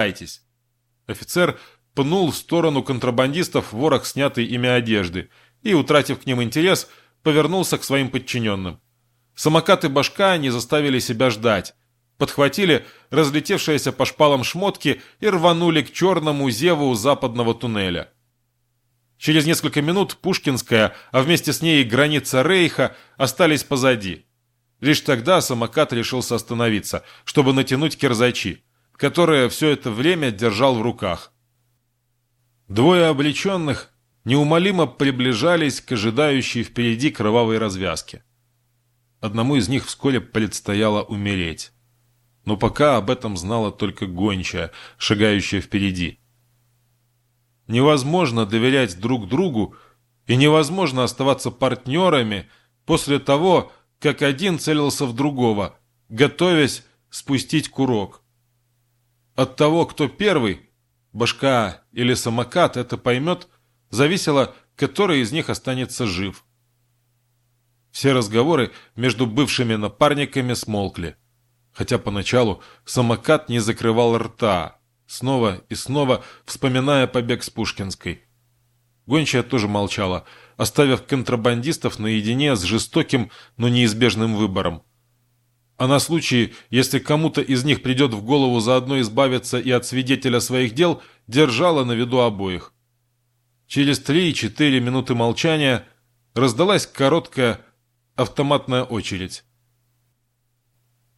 «Дайтесь». Офицер пнул в сторону контрабандистов ворох снятой ими одежды и, утратив к ним интерес, повернулся к своим подчиненным. Самокаты башка не заставили себя ждать. Подхватили разлетевшиеся по шпалам шмотки и рванули к черному зеву западного туннеля. Через несколько минут Пушкинская, а вместе с ней и граница Рейха остались позади. Лишь тогда самокат решился остановиться, чтобы натянуть кирзачи, которые все это время держал в руках. Двое облеченных неумолимо приближались к ожидающей впереди кровавой развязке. Одному из них вскоре предстояло умереть. Но пока об этом знала только гончая, шагающая впереди. Невозможно доверять друг другу и невозможно оставаться партнерами после того, как один целился в другого, готовясь спустить курок. От того, кто первый, башка или самокат, это поймет, зависело, который из них останется жив. Все разговоры между бывшими напарниками смолкли. Хотя поначалу самокат не закрывал рта, снова и снова вспоминая побег с Пушкинской. Гончая тоже молчала, оставив контрабандистов наедине с жестоким, но неизбежным выбором. А на случай, если кому-то из них придет в голову заодно избавиться и от свидетеля своих дел, держала на виду обоих. Через три-четыре минуты молчания раздалась короткая автоматная очередь.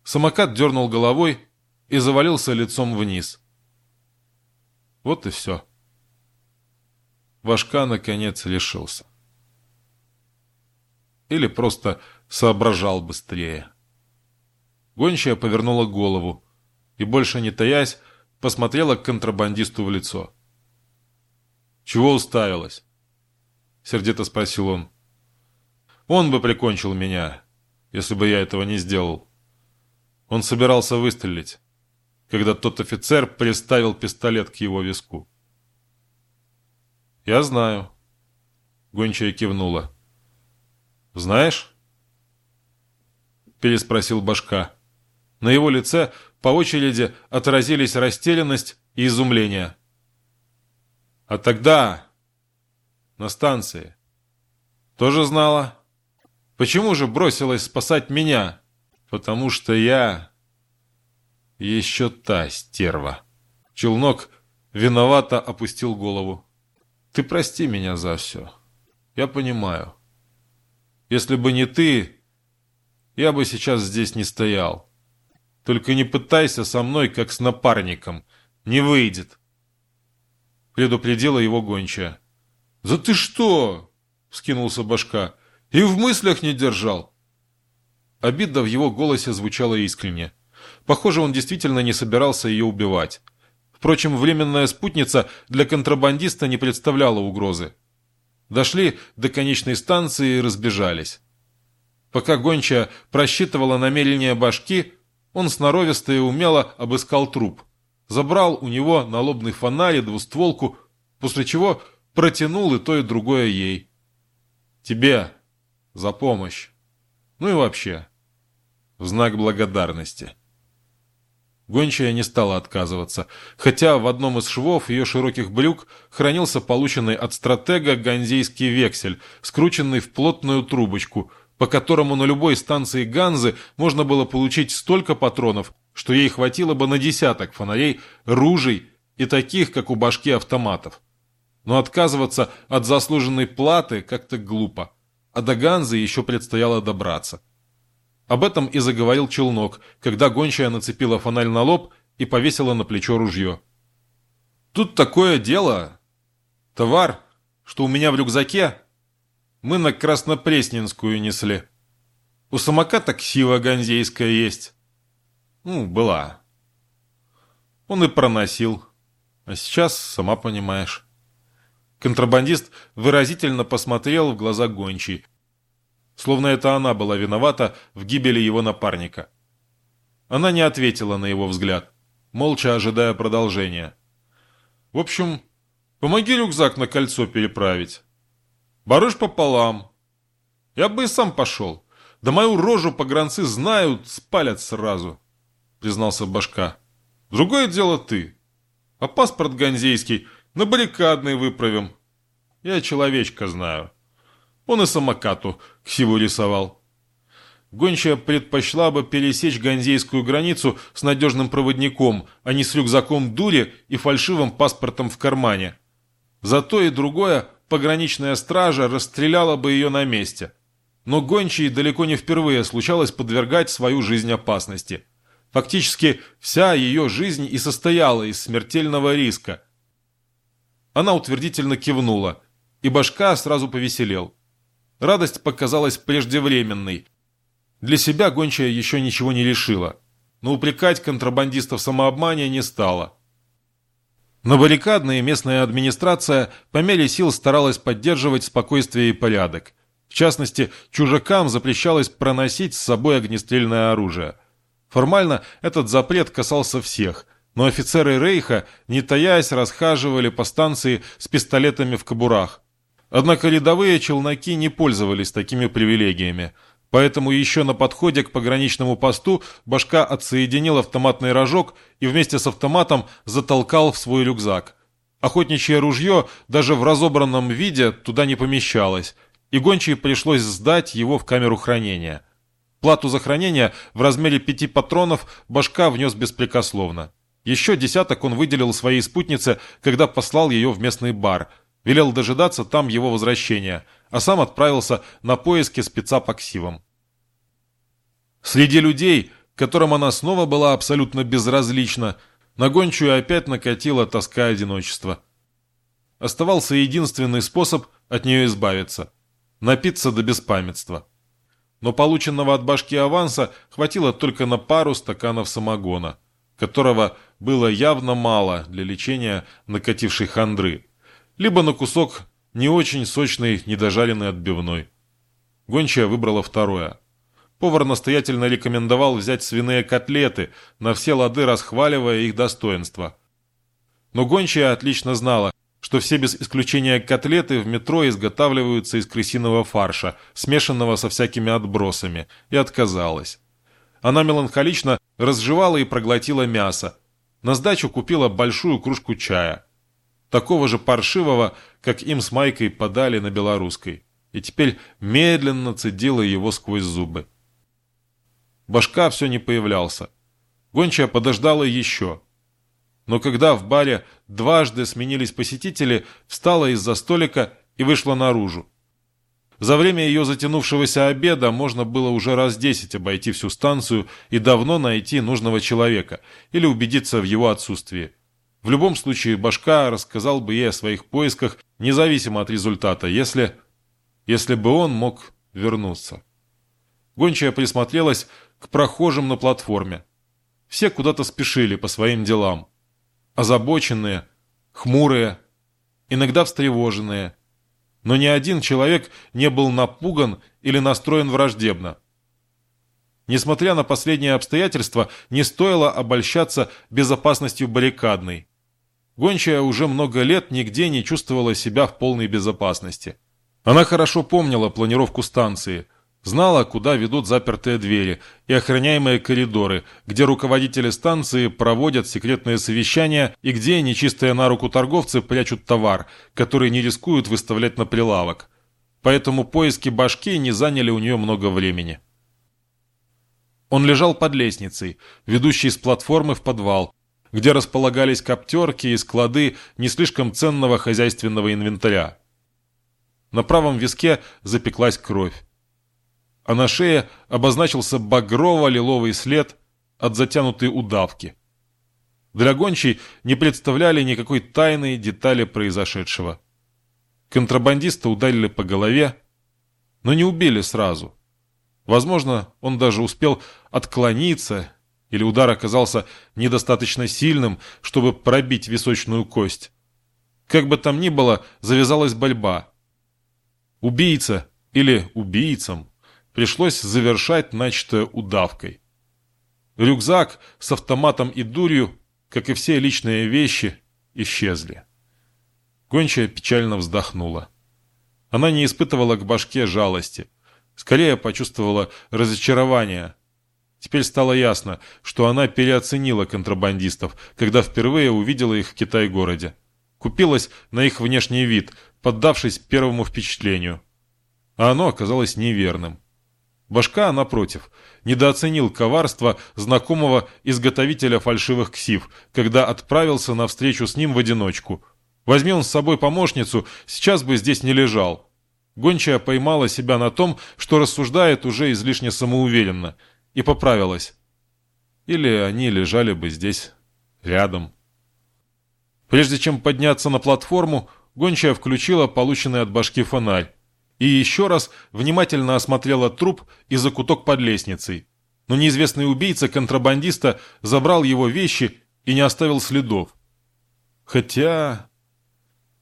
Самокат дернул головой и завалился лицом вниз. Вот и все. Вашка, наконец, лишился. Или просто соображал быстрее. Гончая повернула голову и, больше не таясь, посмотрела к контрабандисту в лицо. «Чего уставилась?» — сердито спросил он. «Он бы прикончил меня, если бы я этого не сделал». Он собирался выстрелить, когда тот офицер приставил пистолет к его виску. «Я знаю», — гончая кивнула. «Знаешь?» — переспросил башка. На его лице по очереди отразились растерянность и изумление. «А тогда...» «На станции...» «Тоже знала?» «Почему же бросилась спасать меня?» «Потому что я...» «Еще та стерва...» Челнок виновато опустил голову. «Ты прости меня за все. Я понимаю. Если бы не ты, я бы сейчас здесь не стоял. Только не пытайся со мной, как с напарником. Не выйдет. Предупредила его гончая. «Да ты что?» — вскинулся башка. «И в мыслях не держал». Обида в его голосе звучала искренне. Похоже, он действительно не собирался ее убивать. Впрочем, временная спутница для контрабандиста не представляла угрозы. Дошли до конечной станции и разбежались. Пока гончая просчитывала намерения башки, он сноровисто и умело обыскал труп, забрал у него налобный фонарь и двустволку, после чего протянул и то, и другое ей. «Тебе за помощь. Ну и вообще, в знак благодарности». Гончая не стала отказываться, хотя в одном из швов ее широких брюк хранился полученный от стратега ганзейский вексель, скрученный в плотную трубочку – по которому на любой станции Ганзы можно было получить столько патронов, что ей хватило бы на десяток фонарей, ружей и таких, как у башки автоматов. Но отказываться от заслуженной платы как-то глупо, а до Ганзы еще предстояло добраться. Об этом и заговорил челнок, когда гончая нацепила фонарь на лоб и повесила на плечо ружье. «Тут такое дело. Товар, что у меня в рюкзаке, мы на Краснопресненскую несли. У самоката ксива ганзейская есть. Ну, была. Он и проносил. А сейчас, сама понимаешь. Контрабандист выразительно посмотрел в глаза гончей, словно это она была виновата в гибели его напарника. Она не ответила на его взгляд, молча ожидая продолжения. «В общем, помоги рюкзак на кольцо переправить. Барыш пополам. Я бы и сам пошел. Да мою рожу погранцы знают, спалят сразу, признался башка. Другое дело ты. А паспорт ганзейский на баррикадный выправим. Я человечка знаю. Он и самокату ксиву рисовал. Гончая предпочла бы пересечь ганзейскую границу с надежным проводником, а не с рюкзаком дури и фальшивым паспортом в кармане. За то и другое пограничная стража расстреляла бы ее на месте. Но гончей далеко не впервые случалось подвергать свою жизнь опасности. Фактически вся ее жизнь и состояла из смертельного риска. Она утвердительно кивнула, и башка сразу повеселел. Радость показалась преждевременной, для себя гончая еще ничего не решила, но упрекать контрабандистов в самообмане не стала. На баррикадной местная администрация по мере сил старалась поддерживать спокойствие и порядок. В частности, чужакам запрещалось проносить с собой огнестрельное оружие. Формально этот запрет касался всех, но офицеры Рейха, не таясь, расхаживали по станции с пистолетами в кобурах. Однако рядовые челноки не пользовались такими привилегиями – Поэтому еще на подходе к пограничному посту башка отсоединил автоматный рожок и вместе с автоматом затолкал в свой рюкзак. Охотничье ружье даже в разобранном виде туда не помещалось, и гончей пришлось сдать его в камеру хранения. Плату за хранение в размере пяти патронов башка внес беспрекословно. Еще десяток он выделил своей спутнице, когда послал ее в местный бар. Велел дожидаться там его возвращения – а сам отправился на поиски спеца по ксивам. Среди людей, которым она снова была абсолютно безразлична, на гончую опять накатила тоска одиночества. Оставался единственный способ от нее избавиться – напиться до беспамятства. Но полученного от башки аванса хватило только на пару стаканов самогона, которого было явно мало для лечения накатившей хандры, либо на кусок не очень сочный недожаренный отбивной. Гончая выбрала второе. Повар настоятельно рекомендовал взять свиные котлеты, на все лады расхваливая их достоинства. Но Гончая отлично знала, что все без исключения котлеты в метро изготавливаются из крысиного фарша, смешанного со всякими отбросами, и отказалась. Она меланхолично разжевала и проглотила мясо. На сдачу купила большую кружку чая. Такого же паршивого, как им с Майкой подали на белорусской, и теперь медленно цедила его сквозь зубы. Башка все не появлялся. Гончая подождала еще. Но когда в баре дважды сменились посетители, встала из-за столика и вышла наружу. За время ее затянувшегося обеда можно было уже раз десять обойти всю станцию и давно найти нужного человека или убедиться в его отсутствии. В любом случае, Башка рассказал бы ей о своих поисках, независимо от результата, если... если бы он мог вернуться. Гончая присмотрелась к прохожим на платформе. Все куда-то спешили по своим делам. Озабоченные, хмурые, иногда встревоженные. Но ни один человек не был напуган или настроен враждебно. Несмотря на последние обстоятельства, не стоило обольщаться безопасностью баррикадной. Гончая уже много лет нигде не чувствовала себя в полной безопасности. Она хорошо помнила планировку станции, знала, куда ведут запертые двери и охраняемые коридоры, где руководители станции проводят секретные совещания и где нечистые на руку торговцы прячут товар, который не рискуют выставлять на прилавок. Поэтому поиски башки не заняли у нее много времени. Он лежал под лестницей, ведущей с платформы в подвал, где располагались коптерки и склады не слишком ценного хозяйственного инвентаря. На правом виске запеклась кровь. А на шее обозначился багрово-лиловый след от затянутой удавки. Для гончей не представляли никакой тайной детали произошедшего. Контрабандиста ударили по голове, но не убили сразу. Возможно, он даже успел отклониться или удар оказался недостаточно сильным, чтобы пробить височную кость. Как бы там ни было, завязалась борьба. Убийца или убийцам пришлось завершать начатое удавкой. Рюкзак с автоматом и дурью, как и все личные вещи, исчезли. Гончая печально вздохнула. Она не испытывала к башке жалости. Скорее почувствовала разочарование – Теперь стало ясно, что она переоценила контрабандистов, когда впервые увидела их в Китай-городе. Купилась на их внешний вид, поддавшись первому впечатлению. А оно оказалось неверным. Башка, напротив, недооценил коварство знакомого изготовителя фальшивых ксив, когда отправился на встречу с ним в одиночку. Возьми он с собой помощницу, сейчас бы здесь не лежал. Гончая поймала себя на том, что рассуждает уже излишне самоуверенно, и поправилась. Или они лежали бы здесь рядом. Прежде чем подняться на платформу, Гончая включила полученный от башки фонарь и еще раз внимательно осмотрела труп и закуток под лестницей. Но неизвестный убийца контрабандиста забрал его вещи и не оставил следов. Хотя...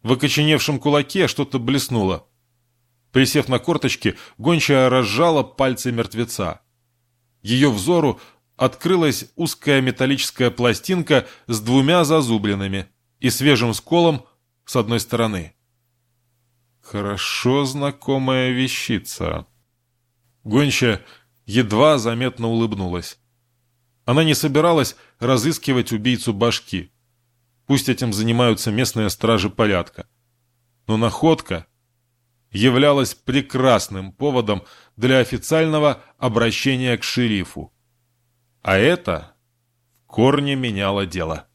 В окоченевшем кулаке что-то блеснуло. Присев на корточки, гончая разжала пальцы мертвеца. Ее взору открылась узкая металлическая пластинка с двумя зазубринами и свежим сколом с одной стороны. Хорошо знакомая вещица. Гонча едва заметно улыбнулась. Она не собиралась разыскивать убийцу башки. Пусть этим занимаются местные стражи порядка. Но находка являлась прекрасным поводом для официального обращения к шерифу. А это в корне меняло дело.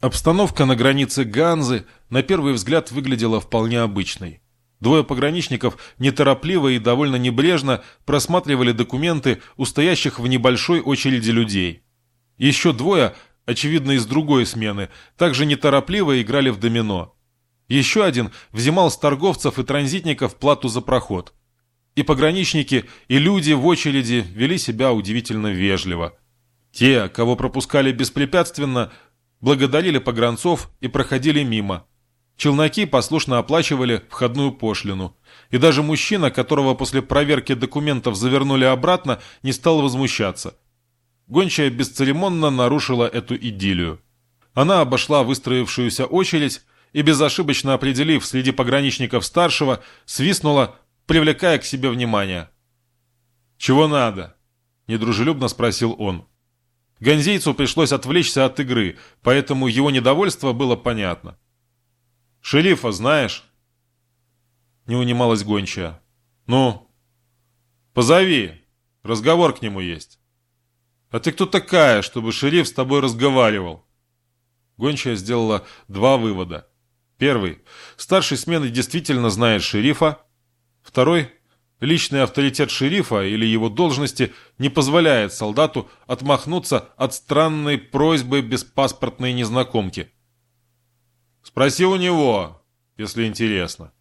Обстановка на границе Ганзы на первый взгляд выглядела вполне обычной. Двое пограничников неторопливо и довольно небрежно просматривали документы у стоящих в небольшой очереди людей. Еще двое, очевидно из другой смены, также неторопливо играли в домино. Еще один взимал с торговцев и транзитников плату за проход. И пограничники, и люди в очереди вели себя удивительно вежливо. Те, кого пропускали беспрепятственно, благодарили погранцов и проходили мимо – Челноки послушно оплачивали входную пошлину. И даже мужчина, которого после проверки документов завернули обратно, не стал возмущаться. Гончая бесцеремонно нарушила эту идиллию. Она обошла выстроившуюся очередь и, безошибочно определив среди пограничников старшего, свистнула, привлекая к себе внимание. «Чего надо?» – недружелюбно спросил он. Гонзейцу пришлось отвлечься от игры, поэтому его недовольство было понятно. «Шерифа знаешь?» Не унималась гончая. «Ну?» «Позови. Разговор к нему есть». «А ты кто такая, чтобы шериф с тобой разговаривал?» Гончая сделала два вывода. Первый. Старший смены действительно знает шерифа. Второй. Личный авторитет шерифа или его должности не позволяет солдату отмахнуться от странной просьбы беспаспортной незнакомки. Спроси у него, если интересно.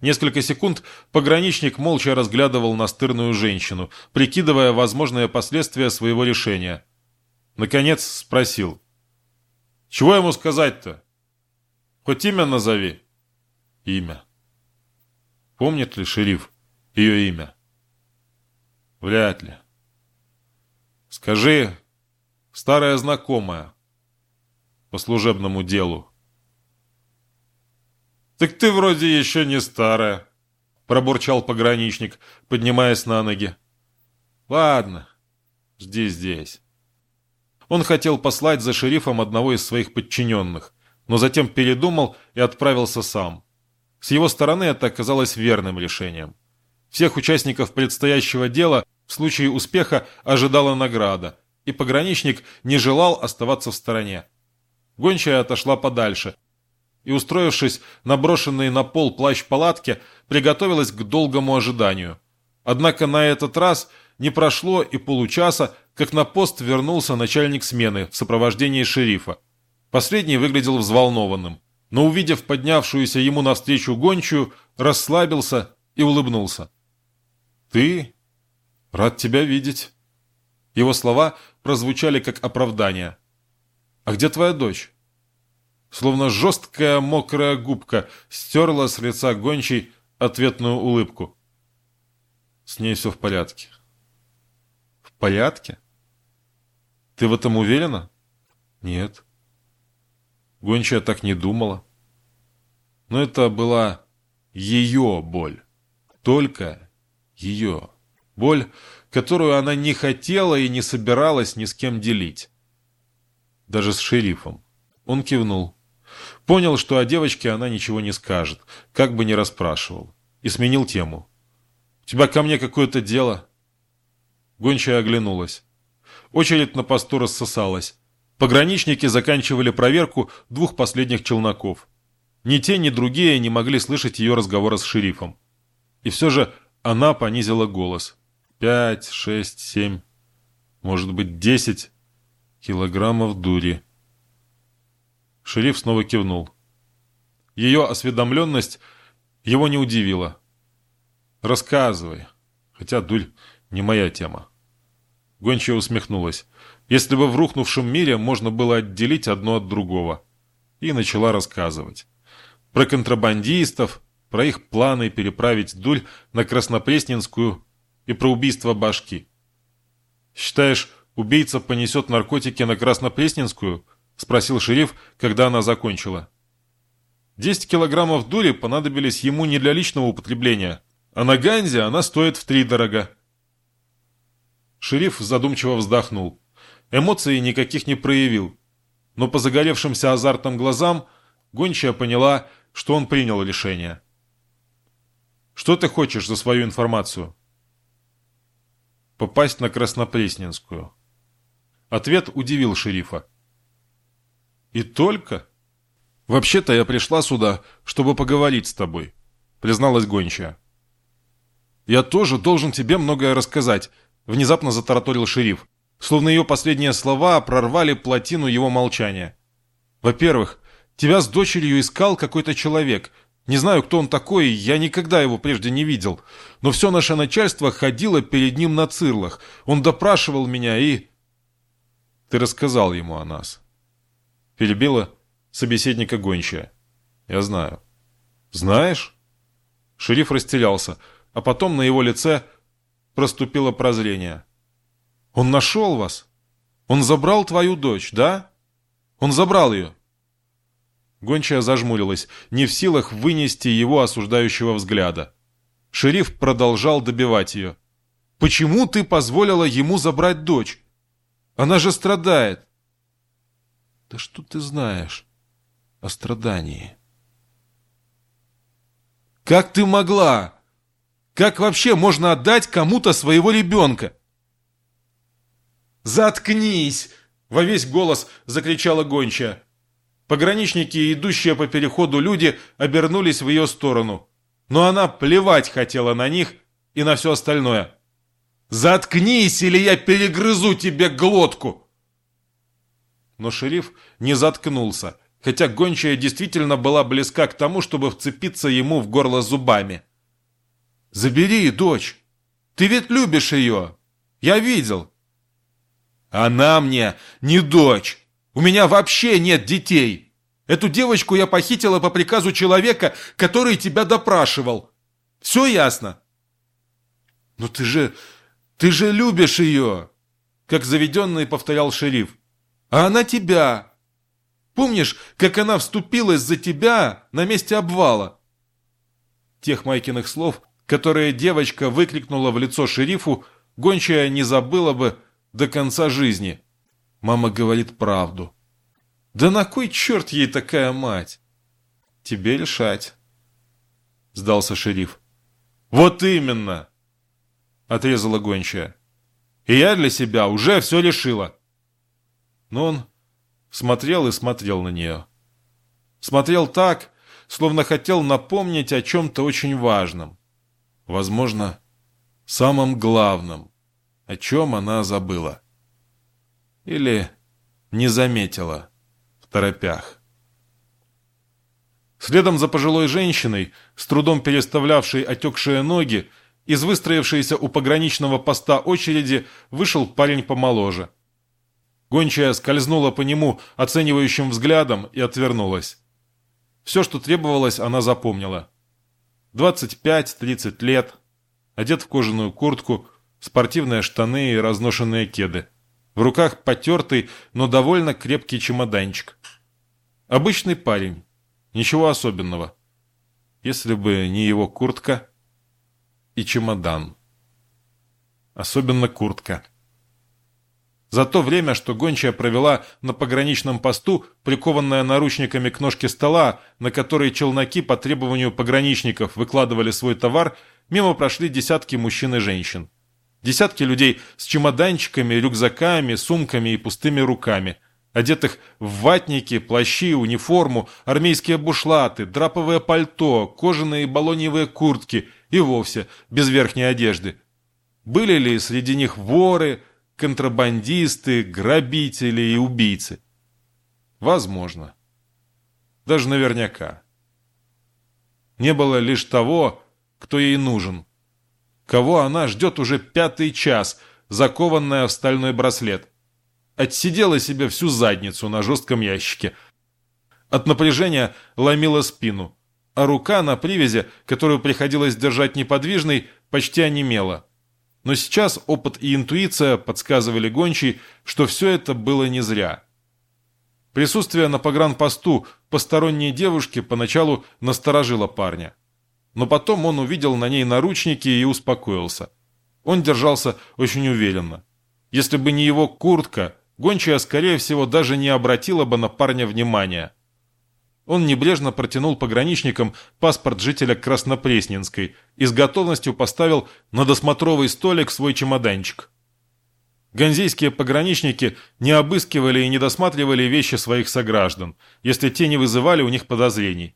Несколько секунд пограничник молча разглядывал настырную женщину, прикидывая возможные последствия своего решения. Наконец спросил. «Чего ему сказать-то? Хоть имя назови». «Имя». Помнит ли шериф ее имя? Вряд ли. Скажи, старая знакомая по служебному делу. «Так ты вроде еще не старая», — пробурчал пограничник, поднимаясь на ноги. «Ладно, жди здесь». Он хотел послать за шерифом одного из своих подчиненных, но затем передумал и отправился сам. С его стороны это оказалось верным решением. Всех участников предстоящего дела в случае успеха ожидала награда, и пограничник не желал оставаться в стороне. Гончая отошла подальше, и, устроившись на брошенный на пол плащ палатки, приготовилась к долгому ожиданию. Однако на этот раз не прошло и получаса, как на пост вернулся начальник смены в сопровождении шерифа. Последний выглядел взволнованным, но, увидев поднявшуюся ему навстречу гончую, расслабился и улыбнулся. «Ты? Рад тебя видеть». Его слова прозвучали как оправдание. «А где твоя дочь?» словно жесткая мокрая губка, стерла с лица гончей ответную улыбку. С ней все в порядке. В порядке? Ты в этом уверена? Нет. Гончая так не думала. Но это была ее боль. Только ее. Боль, которую она не хотела и не собиралась ни с кем делить. Даже с шерифом. Он кивнул. Понял, что о девочке она ничего не скажет, как бы ни расспрашивал. И сменил тему. «У тебя ко мне какое-то дело?» Гончая оглянулась. Очередь на посту рассосалась. Пограничники заканчивали проверку двух последних челноков. Ни те, ни другие не могли слышать ее разговора с шерифом. И все же она понизила голос. «Пять, шесть, семь, может быть, десять килограммов дури». Шериф снова кивнул. Ее осведомленность его не удивила. «Рассказывай, хотя дурь не моя тема». Гончая усмехнулась. Если бы в рухнувшем мире можно было отделить одно от другого. И начала рассказывать. Про контрабандистов, про их планы переправить дуль на Краснопресненскую и про убийство башки. «Считаешь, убийца понесет наркотики на Краснопресненскую?» – спросил шериф, когда она закончила. «Десять килограммов дури понадобились ему не для личного употребления, а на Ганзе она стоит в три дорога. Шериф задумчиво вздохнул. Эмоций никаких не проявил. Но по загоревшимся азартным глазам гончая поняла, что он принял решение. «Что ты хочешь за свою информацию?» «Попасть на Краснопресненскую». Ответ удивил шерифа. «И только?» «Вообще-то я пришла сюда, чтобы поговорить с тобой», — призналась гончая. «Я тоже должен тебе многое рассказать», — внезапно затараторил шериф, словно ее последние слова прорвали плотину его молчания. «Во-первых, тебя с дочерью искал какой-то человек. Не знаю, кто он такой, я никогда его прежде не видел. Но все наше начальство ходило перед ним на цирлах. Он допрашивал меня и...» «Ты рассказал ему о нас». Перебила собеседника гончая. «Я знаю». «Знаешь?» Шериф растерялся, а потом на его лице проступило прозрение. «Он нашел вас? Он забрал твою дочь, да? Он забрал ее?» Гончая зажмурилась, не в силах вынести его осуждающего взгляда. Шериф продолжал добивать ее. «Почему ты позволила ему забрать дочь? Она же страдает!» «Да что ты знаешь о страдании?» «Как ты могла?» Как вообще можно отдать кому-то своего ребенка? «Заткнись!» — во весь голос закричала гончая. Пограничники идущие по переходу люди обернулись в ее сторону. Но она плевать хотела на них и на все остальное. «Заткнись, или я перегрызу тебе глотку!» Но шериф не заткнулся, хотя гончая действительно была близка к тому, чтобы вцепиться ему в горло зубами. Забери дочь. Ты ведь любишь ее. Я видел. Она мне не дочь. У меня вообще нет детей. Эту девочку я похитила по приказу человека, который тебя допрашивал. Все ясно? Но ты же... ты же любишь ее, как заведенный повторял шериф. А она тебя. Помнишь, как она вступилась за тебя на месте обвала? Тех Майкиных слов которые девочка выкрикнула в лицо шерифу, гончая не забыла бы до конца жизни. Мама говорит правду. Да на кой черт ей такая мать? Тебе решать, сдался шериф. Вот именно, отрезала гончая. И я для себя уже все решила. Но он смотрел и смотрел на нее. Смотрел так, словно хотел напомнить о чем-то очень важном возможно, самым главным, о чем она забыла. Или не заметила в торопях. Следом за пожилой женщиной, с трудом переставлявшей отекшие ноги, из выстроившейся у пограничного поста очереди вышел парень помоложе. Гончая скользнула по нему оценивающим взглядом и отвернулась. Все, что требовалось, она запомнила. 25-30 лет, одет в кожаную куртку, спортивные штаны и разношенные кеды. В руках потертый, но довольно крепкий чемоданчик. Обычный парень. Ничего особенного. Если бы не его куртка и чемодан. особенно куртка. За то время, что гончая провела на пограничном посту, прикованная наручниками к ножке стола, на которой челноки по требованию пограничников выкладывали свой товар, мимо прошли десятки мужчин и женщин. Десятки людей с чемоданчиками, рюкзаками, сумками и пустыми руками, одетых в ватники, плащи, униформу, армейские бушлаты, драповое пальто, кожаные балоньевые куртки и вовсе без верхней одежды. Были ли среди них воры, контрабандисты, грабители и убийцы? Возможно. Даже наверняка. Не было лишь того, кто ей нужен. Кого она ждет уже пятый час, закованная в стальной браслет. Отсидела себе всю задницу на жестком ящике. От напряжения ломила спину, а рука на привязи, которую приходилось держать неподвижной, почти онемела. Но сейчас опыт и интуиция подсказывали гончей, что все это было не зря. Присутствие на погранпосту посторонней девушки поначалу насторожило парня. Но потом он увидел на ней наручники и успокоился. Он держался очень уверенно. Если бы не его куртка, гончая, скорее всего, даже не обратила бы на парня внимания – он небрежно протянул пограничникам паспорт жителя Краснопресненской и с готовностью поставил на досмотровый столик свой чемоданчик. Ганзейские пограничники не обыскивали и не досматривали вещи своих сограждан, если те не вызывали у них подозрений.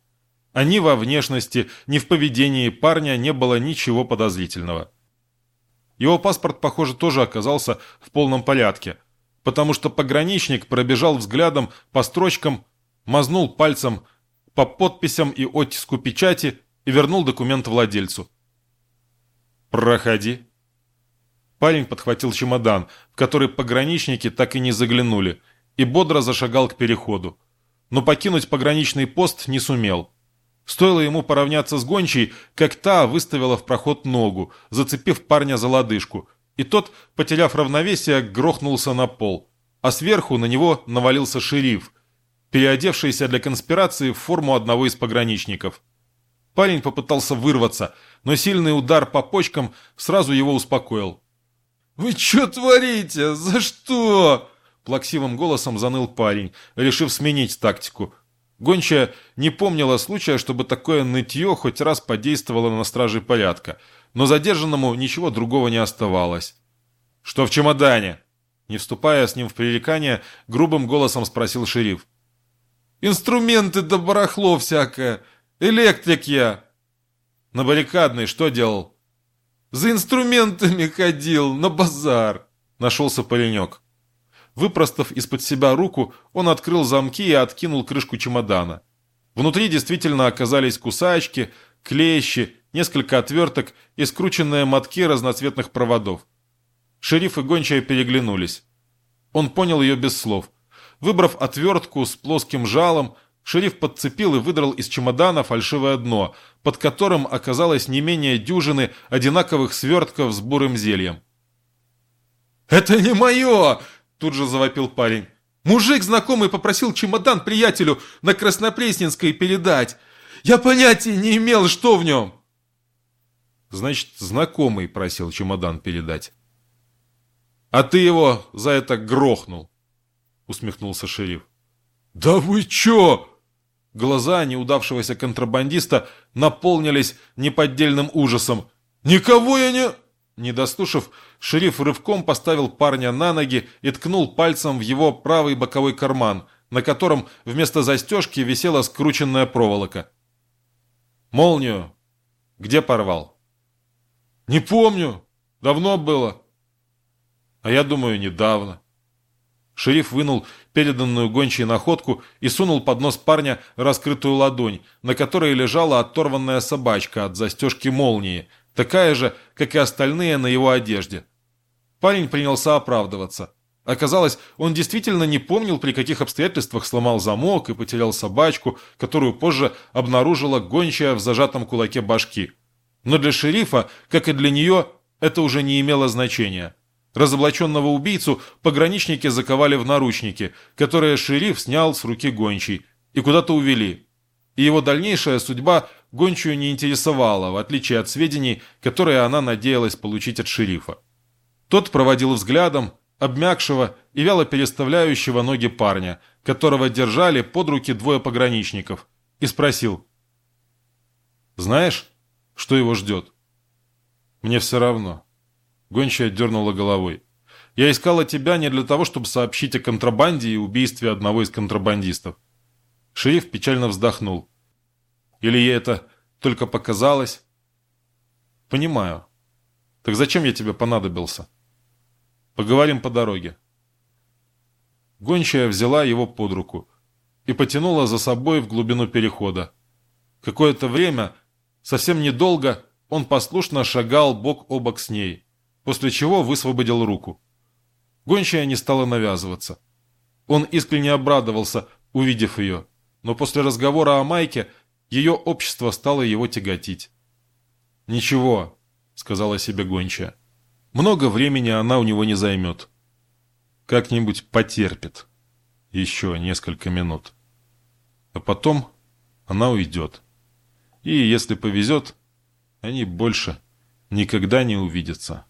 А ни во внешности, ни в поведении парня не было ничего подозрительного. Его паспорт, похоже, тоже оказался в полном порядке, потому что пограничник пробежал взглядом по строчкам мазнул пальцем по подписям и оттиску печати и вернул документ владельцу. «Проходи». Парень подхватил чемодан, в который пограничники так и не заглянули, и бодро зашагал к переходу. Но покинуть пограничный пост не сумел. Стоило ему поравняться с гончей, как та выставила в проход ногу, зацепив парня за лодыжку, и тот, потеряв равновесие, грохнулся на пол, а сверху на него навалился шериф, переодевшийся для конспирации в форму одного из пограничников. Парень попытался вырваться, но сильный удар по почкам сразу его успокоил. «Вы что творите? За что?» Плаксивым голосом заныл парень, решив сменить тактику. Гончая не помнила случая, чтобы такое нытье хоть раз подействовало на страже порядка, но задержанному ничего другого не оставалось. «Что в чемодане?» Не вступая с ним в пререкание, грубым голосом спросил шериф. Инструменты да барахло всякое. Электрик я. На баррикадной что делал? За инструментами ходил, на базар. Нашелся паренек. Выпростав из-под себя руку, он открыл замки и откинул крышку чемодана. Внутри действительно оказались кусачки, клещи, несколько отверток и скрученные мотки разноцветных проводов. Шериф и гончая переглянулись. Он понял ее без слов. Выбрав отвертку с плоским жалом, шериф подцепил и выдрал из чемодана фальшивое дно, под которым оказалось не менее дюжины одинаковых свертков с бурым зельем. «Это не мое!» – тут же завопил парень. «Мужик знакомый попросил чемодан приятелю на Краснопресненской передать. Я понятия не имел, что в нем!» «Значит, знакомый просил чемодан передать. А ты его за это грохнул!» — усмехнулся шериф. «Да вы чё?» Глаза неудавшегося контрабандиста наполнились неподдельным ужасом. «Никого я не...» Не дослушав, шериф рывком поставил парня на ноги и ткнул пальцем в его правый боковой карман, на котором вместо застежки висела скрученная проволока. «Молнию где порвал?» «Не помню. Давно было». «А я думаю, недавно». Шериф вынул переданную гончей находку и сунул под нос парня раскрытую ладонь, на которой лежала оторванная собачка от застежки молнии, такая же, как и остальные на его одежде. Парень принялся оправдываться. Оказалось, он действительно не помнил, при каких обстоятельствах сломал замок и потерял собачку, которую позже обнаружила гончая в зажатом кулаке башки. Но для шерифа, как и для нее, это уже не имело значения. Разоблаченного убийцу пограничники заковали в наручники, которые шериф снял с руки гончей, и куда-то увели. И его дальнейшая судьба гончую не интересовала, в отличие от сведений, которые она надеялась получить от шерифа. Тот проводил взглядом обмякшего и вяло переставляющего ноги парня, которого держали под руки двое пограничников, и спросил. «Знаешь, что его ждет?» «Мне все равно». Гончая дернула головой. «Я искала тебя не для того, чтобы сообщить о контрабанде и убийстве одного из контрабандистов». Шериф печально вздохнул. «Или ей это только показалось?» «Понимаю. Так зачем я тебе понадобился?» «Поговорим по дороге». Гончая взяла его под руку и потянула за собой в глубину перехода. Какое-то время, совсем недолго, он послушно шагал бок о бок с ней, после чего высвободил руку. Гончая не стала навязываться. Он искренне обрадовался, увидев ее, но после разговора о Майке ее общество стало его тяготить. «Ничего», — сказала себе Гончая, — «много времени она у него не займет. Как-нибудь потерпит еще несколько минут. А потом она уйдет. И, если повезет, они больше никогда не увидятся.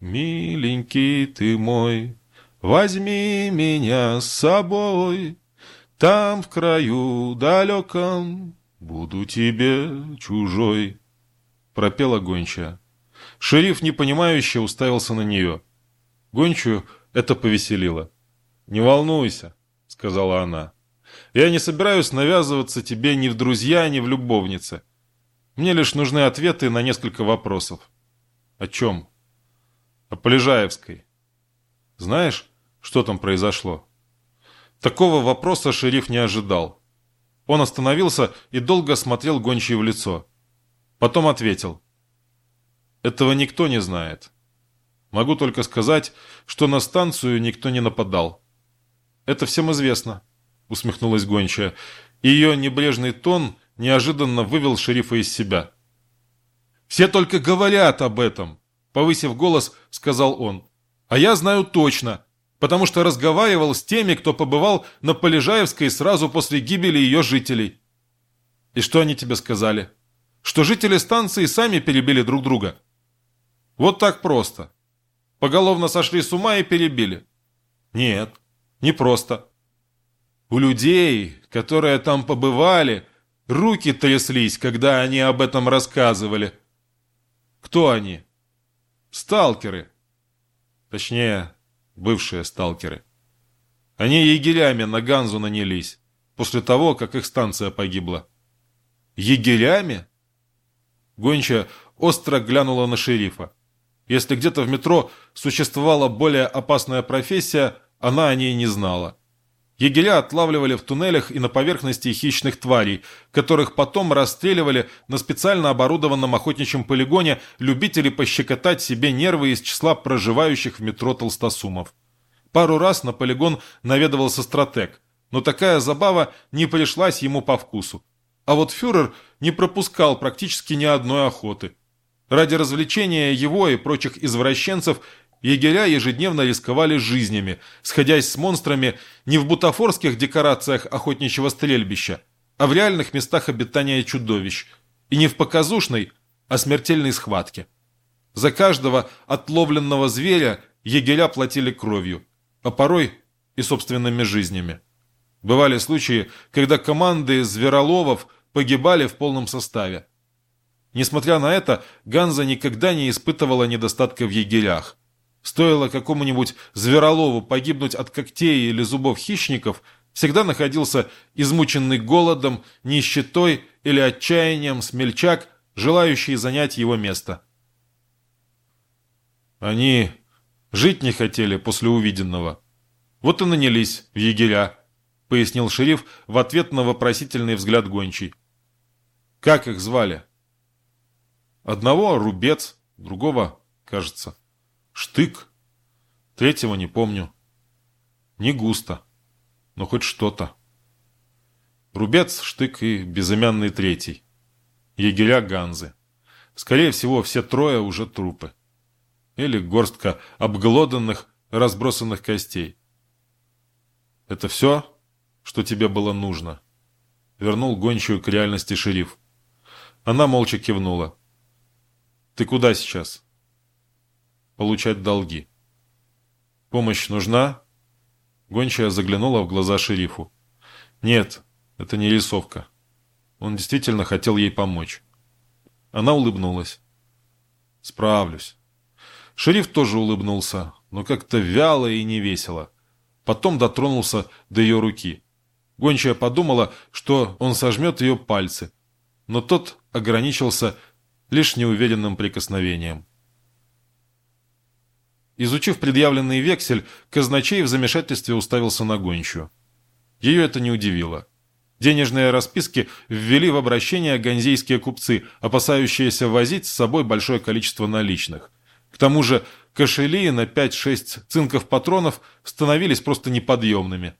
«Миленький ты мой, возьми меня с собой, Там, в краю далеком, буду тебе чужой», — пропела гончая. Шериф, непонимающе, уставился на нее. Гончую это повеселило. «Не волнуйся», — сказала она. «Я не собираюсь навязываться тебе ни в друзья, ни в любовнице. Мне лишь нужны ответы на несколько вопросов. О чем? О Полежаевской. Знаешь, что там произошло? Такого вопроса шериф не ожидал. Он остановился и долго смотрел гончей в лицо. Потом ответил. Этого никто не знает. Могу только сказать, что на станцию никто не нападал. Это всем известно, усмехнулась гончая. Ее небрежный тон неожиданно вывел шерифа из себя. «Все только говорят об этом», — повысив голос, сказал он. «А я знаю точно, потому что разговаривал с теми, кто побывал на Полежаевской сразу после гибели ее жителей». «И что они тебе сказали?» «Что жители станции сами перебили друг друга». «Вот так просто. Поголовно сошли с ума и перебили». «Нет, не просто. У людей, которые там побывали, Руки тряслись, когда они об этом рассказывали. Кто они? Сталкеры. Точнее, бывшие сталкеры. Они егерями на Ганзу нанялись, после того, как их станция погибла. Егерями? Гонча остро глянула на шерифа. Если где-то в метро существовала более опасная профессия, она о ней не знала. Егеря отлавливали в туннелях и на поверхности хищных тварей, которых потом расстреливали на специально оборудованном охотничьем полигоне любители пощекотать себе нервы из числа проживающих в метро толстосумов. Пару раз на полигон наведывался стратег, но такая забава не пришлась ему по вкусу. А вот фюрер не пропускал практически ни одной охоты. Ради развлечения его и прочих извращенцев Егеря ежедневно рисковали жизнями, сходясь с монстрами не в бутафорских декорациях охотничьего стрельбища, а в реальных местах обитания чудовищ, и не в показушной, а смертельной схватке. За каждого отловленного зверя егеря платили кровью, а порой и собственными жизнями. Бывали случаи, когда команды звероловов погибали в полном составе. Несмотря на это, Ганза никогда не испытывала недостатка в егерях – Стоило какому-нибудь зверолову погибнуть от когтей или зубов хищников, всегда находился измученный голодом, нищетой или отчаянием смельчак, желающий занять его место. Они жить не хотели после увиденного. Вот и нанялись в егеря, пояснил шериф в ответ на вопросительный взгляд гончий. Как их звали? Одного Рубец, другого, кажется, Штык? Третьего не помню. Не густо, но хоть что-то. Рубец, штык и безымянный третий. Егеря Ганзы. Скорее всего, все трое уже трупы. Или горстка обглоданных, разбросанных костей. «Это все, что тебе было нужно?» Вернул гончую к реальности шериф. Она молча кивнула. «Ты куда сейчас?» Получать долги. «Помощь нужна?» Гончая заглянула в глаза шерифу. «Нет, это не рисовка. Он действительно хотел ей помочь». Она улыбнулась. «Справлюсь». Шериф тоже улыбнулся, но как-то вяло и невесело. Потом дотронулся до ее руки. Гончая подумала, что он сожмет ее пальцы, но тот ограничился лишь неуверенным прикосновением. Изучив предъявленный вексель, казначей в замешательстве уставился на гончую. Ее это не удивило. Денежные расписки ввели в обращение ганзейские купцы, опасающиеся возить с собой большое количество наличных. К тому же кошели на 5-6 цинков патронов становились просто неподъемными.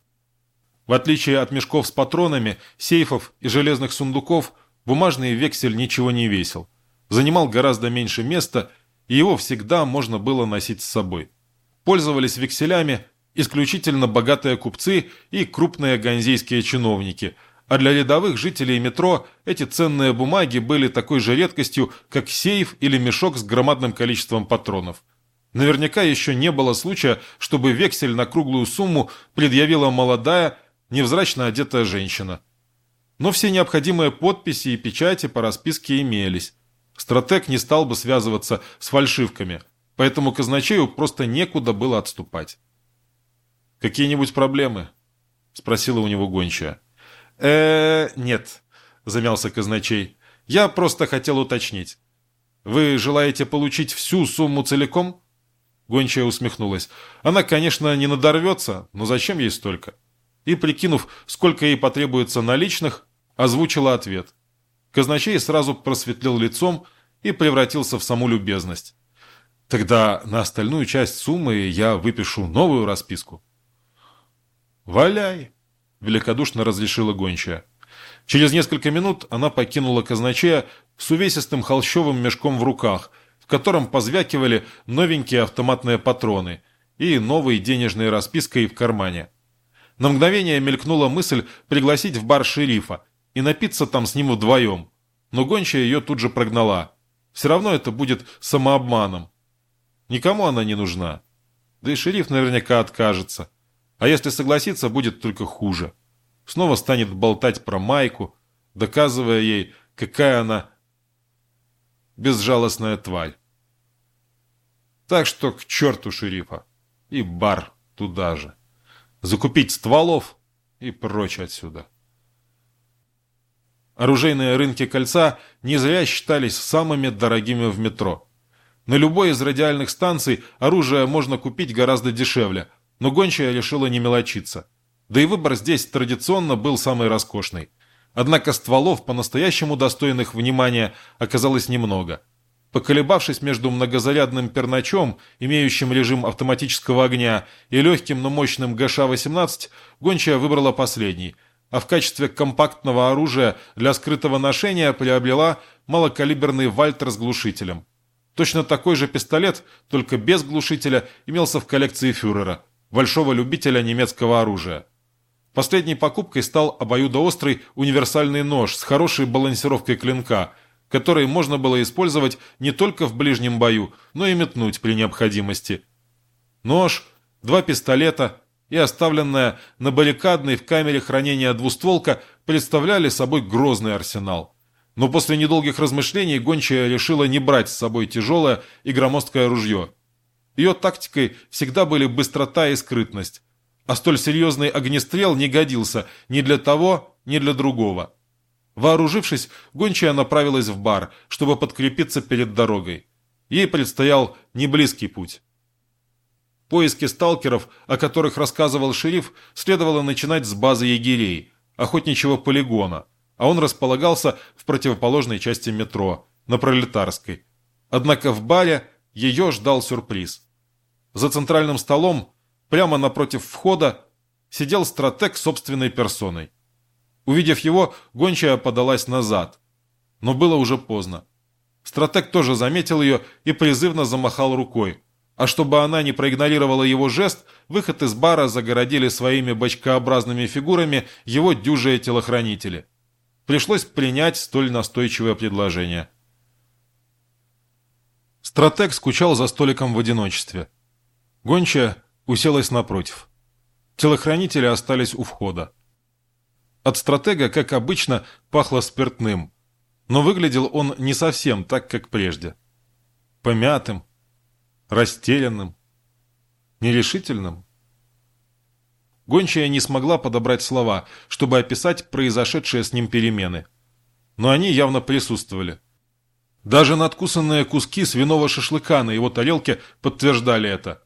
В отличие от мешков с патронами, сейфов и железных сундуков, бумажный вексель ничего не весил. Занимал гораздо меньше места, и его всегда можно было носить с собой. Пользовались векселями исключительно богатые купцы и крупные ганзейские чиновники, а для рядовых жителей метро эти ценные бумаги были такой же редкостью, как сейф или мешок с громадным количеством патронов. Наверняка еще не было случая, чтобы вексель на круглую сумму предъявила молодая, невзрачно одетая женщина. Но все необходимые подписи и печати по расписке имелись. Стратег не стал бы связываться с фальшивками, поэтому казначею просто некуда было отступать. «Какие-нибудь проблемы?» – спросила у него гончая. э нет», – замялся казначей. «Я просто хотел уточнить. Вы желаете получить всю сумму целиком?» Гончая усмехнулась. «Она, конечно, не надорвется, но зачем ей столько?» и, прикинув, сколько ей потребуется наличных, озвучила ответ. Казначей сразу просветлел лицом и превратился в саму любезность. «Тогда на остальную часть суммы я выпишу новую расписку». «Валяй!» – великодушно разрешила гончая. Через несколько минут она покинула казначея с увесистым холщовым мешком в руках, в котором позвякивали новенькие автоматные патроны и новой денежной распиской в кармане – на мгновение мелькнула мысль пригласить в бар шерифа и напиться там с ним вдвоем. Но гончая ее тут же прогнала. Все равно это будет самообманом. Никому она не нужна. Да и шериф наверняка откажется. А если согласится, будет только хуже. Снова станет болтать про Майку, доказывая ей, какая она безжалостная тварь. Так что к черту шерифа. И бар туда же закупить стволов и прочь отсюда. Оружейные рынки кольца не зря считались самыми дорогими в метро. На любой из радиальных станций оружие можно купить гораздо дешевле, но гончая решила не мелочиться. Да и выбор здесь традиционно был самый роскошный. Однако стволов, по-настоящему достойных внимания, оказалось немного – Поколебавшись между многозарядным перначом, имеющим режим автоматического огня, и легким, но мощным ГШ-18, гончая выбрала последний, а в качестве компактного оружия для скрытого ношения приобрела малокалиберный Вальтер с глушителем. Точно такой же пистолет, только без глушителя, имелся в коллекции фюрера, большого любителя немецкого оружия. Последней покупкой стал обоюдоострый универсальный нож с хорошей балансировкой клинка – который можно было использовать не только в ближнем бою, но и метнуть при необходимости. Нож, два пистолета и оставленная на баррикадной в камере хранения двустволка представляли собой грозный арсенал. Но после недолгих размышлений гончая решила не брать с собой тяжелое и громоздкое ружье. Ее тактикой всегда были быстрота и скрытность, а столь серьезный огнестрел не годился ни для того, ни для другого. Вооружившись, гончая направилась в бар, чтобы подкрепиться перед дорогой. Ей предстоял неблизкий путь. Поиски сталкеров, о которых рассказывал шериф, следовало начинать с базы егерей, охотничьего полигона, а он располагался в противоположной части метро, на Пролетарской. Однако в баре ее ждал сюрприз. За центральным столом, прямо напротив входа, сидел стратег собственной персоной. Увидев его, гончая подалась назад. Но было уже поздно. Стратег тоже заметил ее и призывно замахал рукой. А чтобы она не проигнорировала его жест, выход из бара загородили своими бочкообразными фигурами его дюжие телохранители. Пришлось принять столь настойчивое предложение. Стратег скучал за столиком в одиночестве. Гончая уселась напротив. Телохранители остались у входа. От стратега, как обычно, пахло спиртным, но выглядел он не совсем так, как прежде. Помятым, растерянным, нерешительным. Гончая не смогла подобрать слова, чтобы описать произошедшие с ним перемены. Но они явно присутствовали. Даже надкусанные куски свиного шашлыка на его тарелке подтверждали это.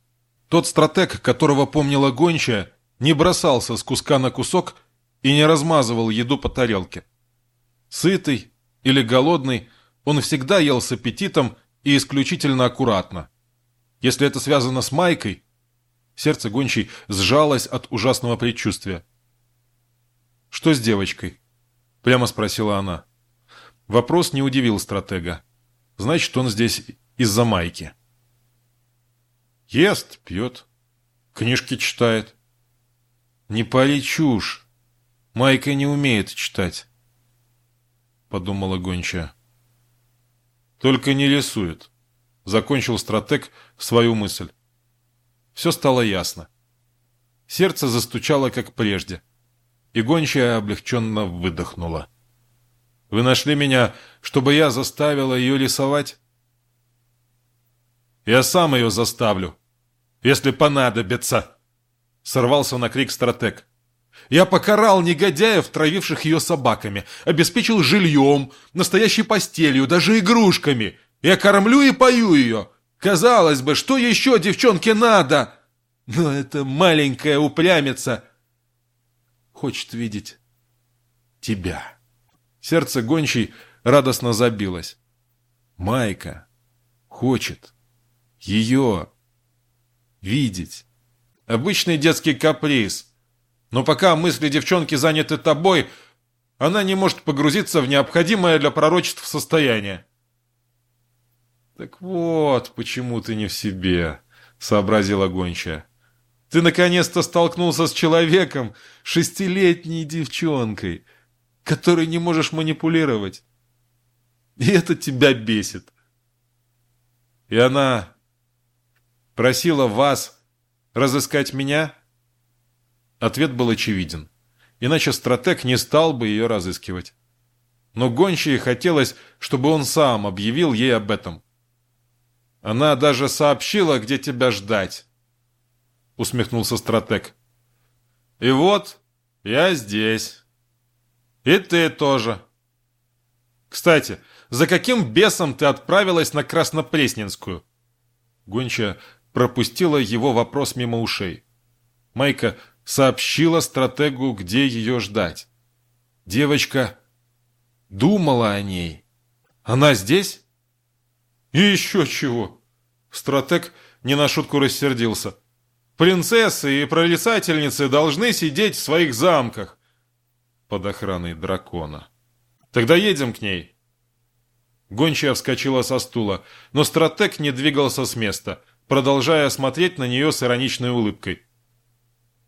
Тот стратег, которого помнила Гончая, не бросался с куска на кусок и не размазывал еду по тарелке. Сытый или голодный, он всегда ел с аппетитом и исключительно аккуратно. Если это связано с Майкой, сердце Гончей сжалось от ужасного предчувствия. «Что с девочкой?» – прямо спросила она. Вопрос не удивил стратега. Значит, он здесь из-за майки. Ест, пьет, книжки читает. Не пари чушь. Майка не умеет читать, подумала Гонча. Только не рисует, закончил стратег свою мысль. Все стало ясно. Сердце застучало, как прежде, и Гончая облегченно выдохнула. Вы нашли меня, чтобы я заставила ее рисовать? Я сам ее заставлю, если понадобится, сорвался на крик стратег. Я покарал негодяев, травивших ее собаками, обеспечил жильем, настоящей постелью, даже игрушками. Я кормлю и пою ее. Казалось бы, что еще девчонке надо? Но эта маленькая упрямица хочет видеть тебя. Сердце гончей радостно забилось. Майка хочет ее видеть. Обычный детский каприз. Но пока мысли девчонки заняты тобой, она не может погрузиться в необходимое для пророчеств состояние. «Так вот, почему ты не в себе», — сообразила гончая. «Ты наконец-то столкнулся с человеком, шестилетней девчонкой, которой не можешь манипулировать. И это тебя бесит. И она просила вас разыскать меня? Ответ был очевиден. Иначе стратег не стал бы ее разыскивать. Но гончей хотелось, чтобы он сам объявил ей об этом. Она даже сообщила, где тебя ждать. Усмехнулся стратег. И вот я здесь. «И ты тоже». «Кстати, за каким бесом ты отправилась на Краснопресненскую?» Гонча пропустила его вопрос мимо ушей. Майка сообщила стратегу, где ее ждать. Девочка думала о ней. «Она здесь?» «И еще чего!» Стратег не на шутку рассердился. «Принцессы и прорицательницы должны сидеть в своих замках под охраной дракона. «Тогда едем к ней!» Гончая вскочила со стула, но стратег не двигался с места, продолжая смотреть на нее с ироничной улыбкой.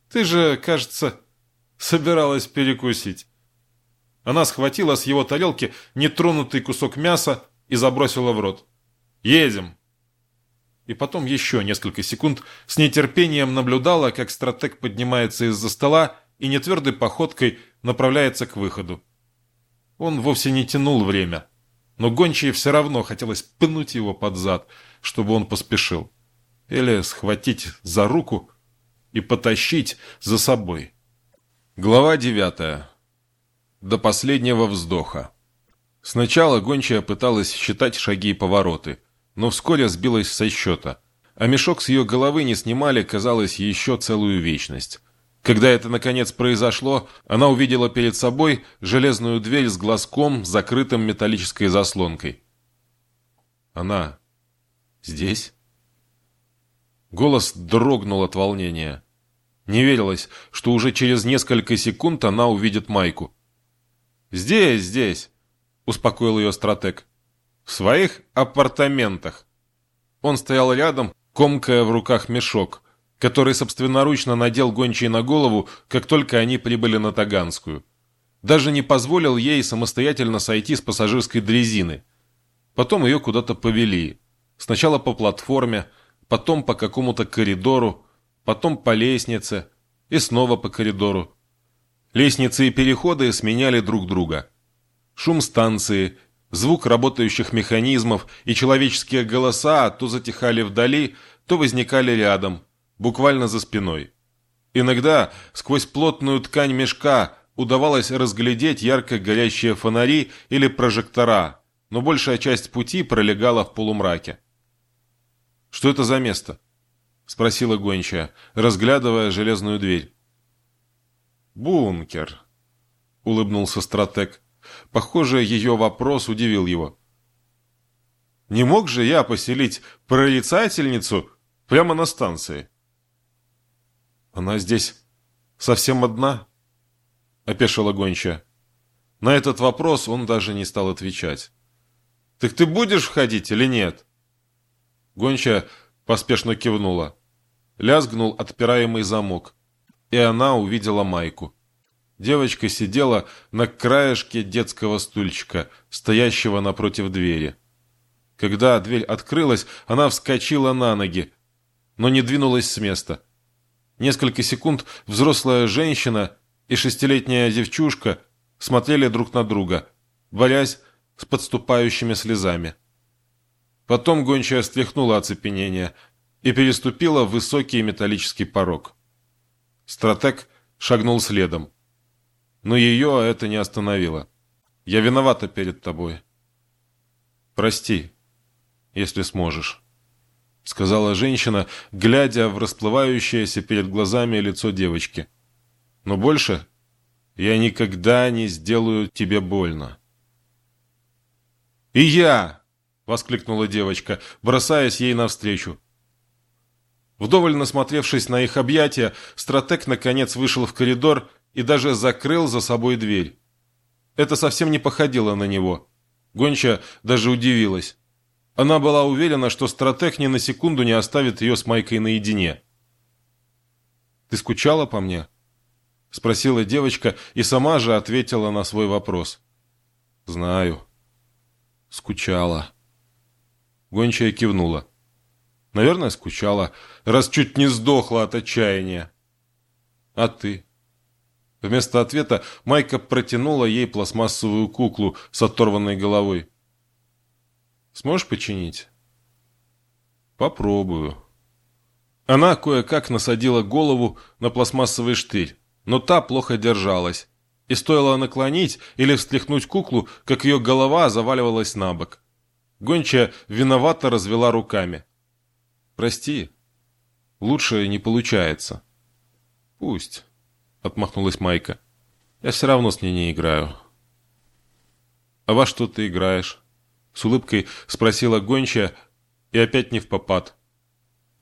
«Ты же, кажется, собиралась перекусить». Она схватила с его тарелки нетронутый кусок мяса и забросила в рот. «Едем!» И потом еще несколько секунд с нетерпением наблюдала, как стратег поднимается из-за стола и нетвердой походкой направляется к выходу. Он вовсе не тянул время, но гончие все равно хотелось пнуть его под зад, чтобы он поспешил. Или схватить за руку и потащить за собой. Глава девятая. До последнего вздоха. Сначала гончая пыталась считать шаги и повороты, но вскоре сбилась со счета, а мешок с ее головы не снимали, казалось, еще целую вечность. Когда это наконец произошло, она увидела перед собой железную дверь с глазком, закрытым металлической заслонкой. Она здесь? Голос дрогнул от волнения. Не верилось, что уже через несколько секунд она увидит Майку. «Здесь, здесь», — успокоил ее стратег. «В своих апартаментах». Он стоял рядом, комкая в руках мешок, который собственноручно надел гончей на голову, как только они прибыли на Таганскую. Даже не позволил ей самостоятельно сойти с пассажирской дрезины. Потом ее куда-то повели. Сначала по платформе, потом по какому-то коридору, потом по лестнице и снова по коридору. Лестницы и переходы сменяли друг друга. Шум станции, звук работающих механизмов и человеческие голоса то затихали вдали, то возникали рядом, буквально за спиной. Иногда сквозь плотную ткань мешка удавалось разглядеть ярко горящие фонари или прожектора, но большая часть пути пролегала в полумраке. «Что это за место?» — спросила гончая, разглядывая железную дверь. «Бункер», — улыбнулся стратег. Похоже, ее вопрос удивил его. «Не мог же я поселить прорицательницу прямо на станции?» «Она здесь совсем одна?» — опешила гончая. На этот вопрос он даже не стал отвечать. «Так ты будешь входить или нет?» Гончая поспешно кивнула. Лязгнул отпираемый замок, и она увидела майку. Девочка сидела на краешке детского стульчика, стоящего напротив двери. Когда дверь открылась, она вскочила на ноги, но не двинулась с места. Несколько секунд взрослая женщина и шестилетняя девчушка смотрели друг на друга, борясь с подступающими слезами. Потом гончая стряхнула оцепенение и переступила высокий металлический порог. Стратег шагнул следом. Но ее это не остановило. «Я виновата перед тобой. Прости, если сможешь», — сказала женщина, глядя в расплывающееся перед глазами лицо девочки. «Но больше я никогда не сделаю тебе больно». «И я!» — воскликнула девочка, бросаясь ей навстречу. Вдоволь насмотревшись на их объятия, стратег наконец вышел в коридор и даже закрыл за собой дверь. Это совсем не походило на него. Гонча даже удивилась. Она была уверена, что стратег ни на секунду не оставит ее с Майкой наедине. «Ты скучала по мне?» — спросила девочка и сама же ответила на свой вопрос. «Знаю. Скучала». Гончая кивнула. Наверное, скучала, раз чуть не сдохла от отчаяния. А ты? Вместо ответа Майка протянула ей пластмассовую куклу с оторванной головой. Сможешь починить? Попробую. Она кое-как насадила голову на пластмассовый штырь, но та плохо держалась. И стоило наклонить или встряхнуть куклу, как ее голова заваливалась на бок. Гончая виновато развела руками. «Прости, лучше не получается». «Пусть», — отмахнулась Майка. «Я все равно с ней не играю». «А во что ты играешь?» С улыбкой спросила гончая и опять не в попад.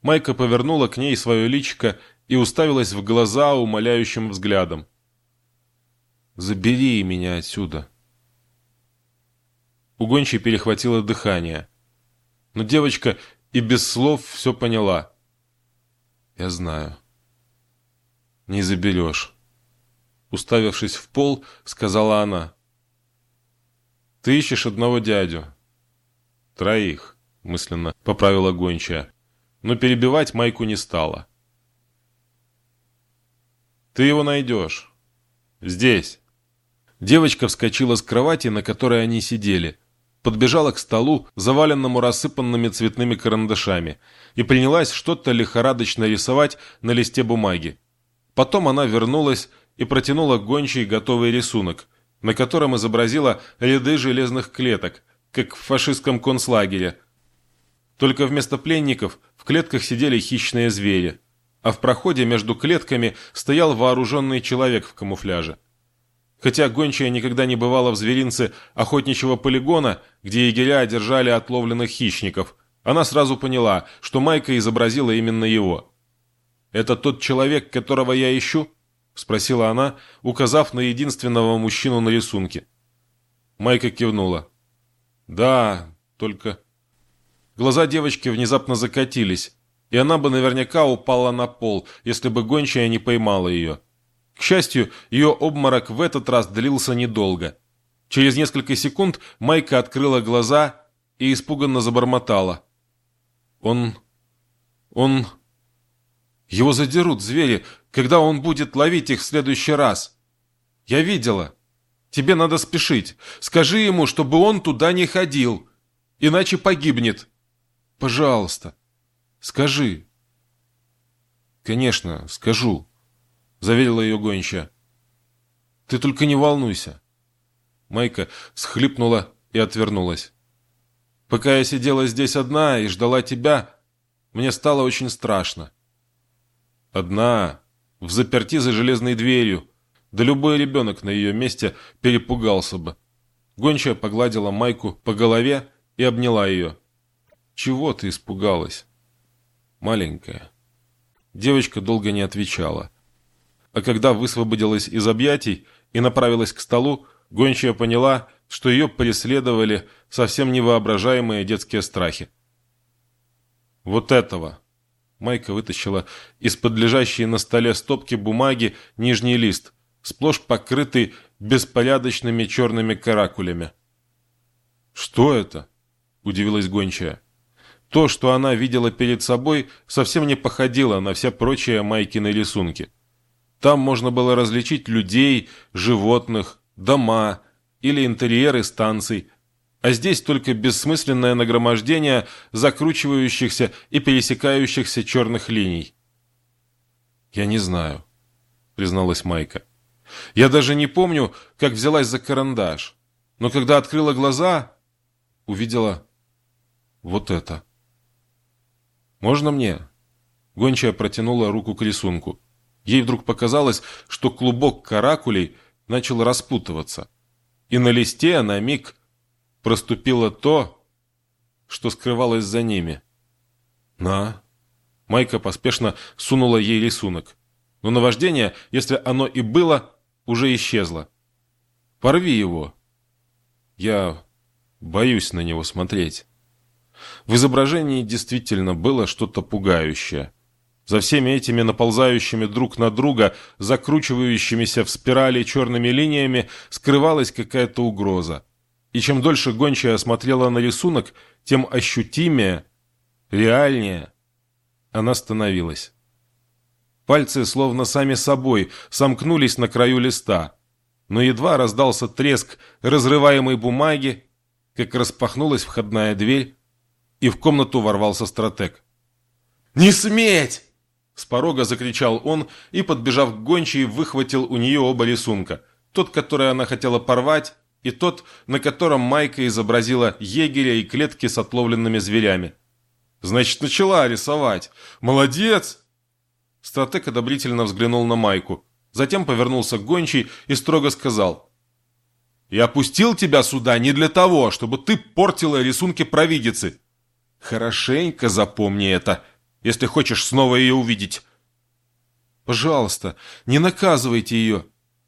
Майка повернула к ней свое личико и уставилась в глаза умоляющим взглядом. «Забери меня отсюда», у гончей перехватило дыхание. Но девочка и без слов все поняла. «Я знаю. Не заберешь». Уставившись в пол, сказала она. «Ты ищешь одного дядю». «Троих», — мысленно поправила гончая. Но перебивать Майку не стала. «Ты его найдешь. Здесь». Девочка вскочила с кровати, на которой они сидели, подбежала к столу, заваленному рассыпанными цветными карандашами, и принялась что-то лихорадочно рисовать на листе бумаги. Потом она вернулась и протянула гончий готовый рисунок, на котором изобразила ряды железных клеток, как в фашистском концлагере. Только вместо пленников в клетках сидели хищные звери, а в проходе между клетками стоял вооруженный человек в камуфляже. Хотя гончая никогда не бывала в зверинце охотничьего полигона, где егеря держали отловленных хищников, она сразу поняла, что Майка изобразила именно его. «Это тот человек, которого я ищу?» – спросила она, указав на единственного мужчину на рисунке. Майка кивнула. «Да, только...» Глаза девочки внезапно закатились, и она бы наверняка упала на пол, если бы гончая не поймала ее. К счастью, ее обморок в этот раз длился недолго. Через несколько секунд Майка открыла глаза и испуганно забормотала. Он... он... Его задерут звери, когда он будет ловить их в следующий раз. Я видела. Тебе надо спешить. Скажи ему, чтобы он туда не ходил, иначе погибнет. Пожалуйста, скажи. Конечно, скажу, заверила ее гонча. Ты только не волнуйся. Майка схлипнула и отвернулась. Пока я сидела здесь одна и ждала тебя, мне стало очень страшно. Одна, в заперти за железной дверью, да любой ребенок на ее месте перепугался бы. Гончая погладила Майку по голове и обняла ее. «Чего ты испугалась?» «Маленькая». Девочка долго не отвечала. А когда высвободилась из объятий и направилась к столу, гончая поняла, что ее преследовали совсем невоображаемые детские страхи. «Вот этого!» Майка вытащила из-под лежащей на столе стопки бумаги нижний лист, сплошь покрытый беспорядочными черными каракулями. «Что это?» – удивилась гончая. То, что она видела перед собой, совсем не походило на все прочие Майкины рисунки. Там можно было различить людей, животных, дома или интерьеры станций, а здесь только бессмысленное нагромождение закручивающихся и пересекающихся черных линий. «Я не знаю», — призналась Майка. «Я даже не помню, как взялась за карандаш, но когда открыла глаза, увидела вот это». «Можно мне?» Гончая протянула руку к рисунку. Ей вдруг показалось, что клубок каракулей начал распутываться. И на листе на миг проступило то, что скрывалось за ними. «На!» Майка поспешно сунула ей рисунок. Но наваждение, если оно и было, уже исчезло. «Порви его!» «Я боюсь на него смотреть». В изображении действительно было что-то пугающее. За всеми этими наползающими друг на друга, закручивающимися в спирали черными линиями, скрывалась какая-то угроза. И чем дольше гончая смотрела на рисунок, тем ощутимее, реальнее она становилась. Пальцы словно сами собой сомкнулись на краю листа, но едва раздался треск разрываемой бумаги, как распахнулась входная дверь, и в комнату ворвался стратег. «Не сметь!» С порога закричал он и, подбежав к гончей, выхватил у нее оба рисунка. Тот, который она хотела порвать, и тот, на котором Майка изобразила егеря и клетки с отловленными зверями. «Значит, начала рисовать! Молодец!» Стратег одобрительно взглянул на Майку, затем повернулся к гончей и строго сказал. «Я пустил тебя сюда не для того, чтобы ты портила рисунки провидицы. Хорошенько запомни это, если хочешь снова ее увидеть. Пожалуйста, не наказывайте ее.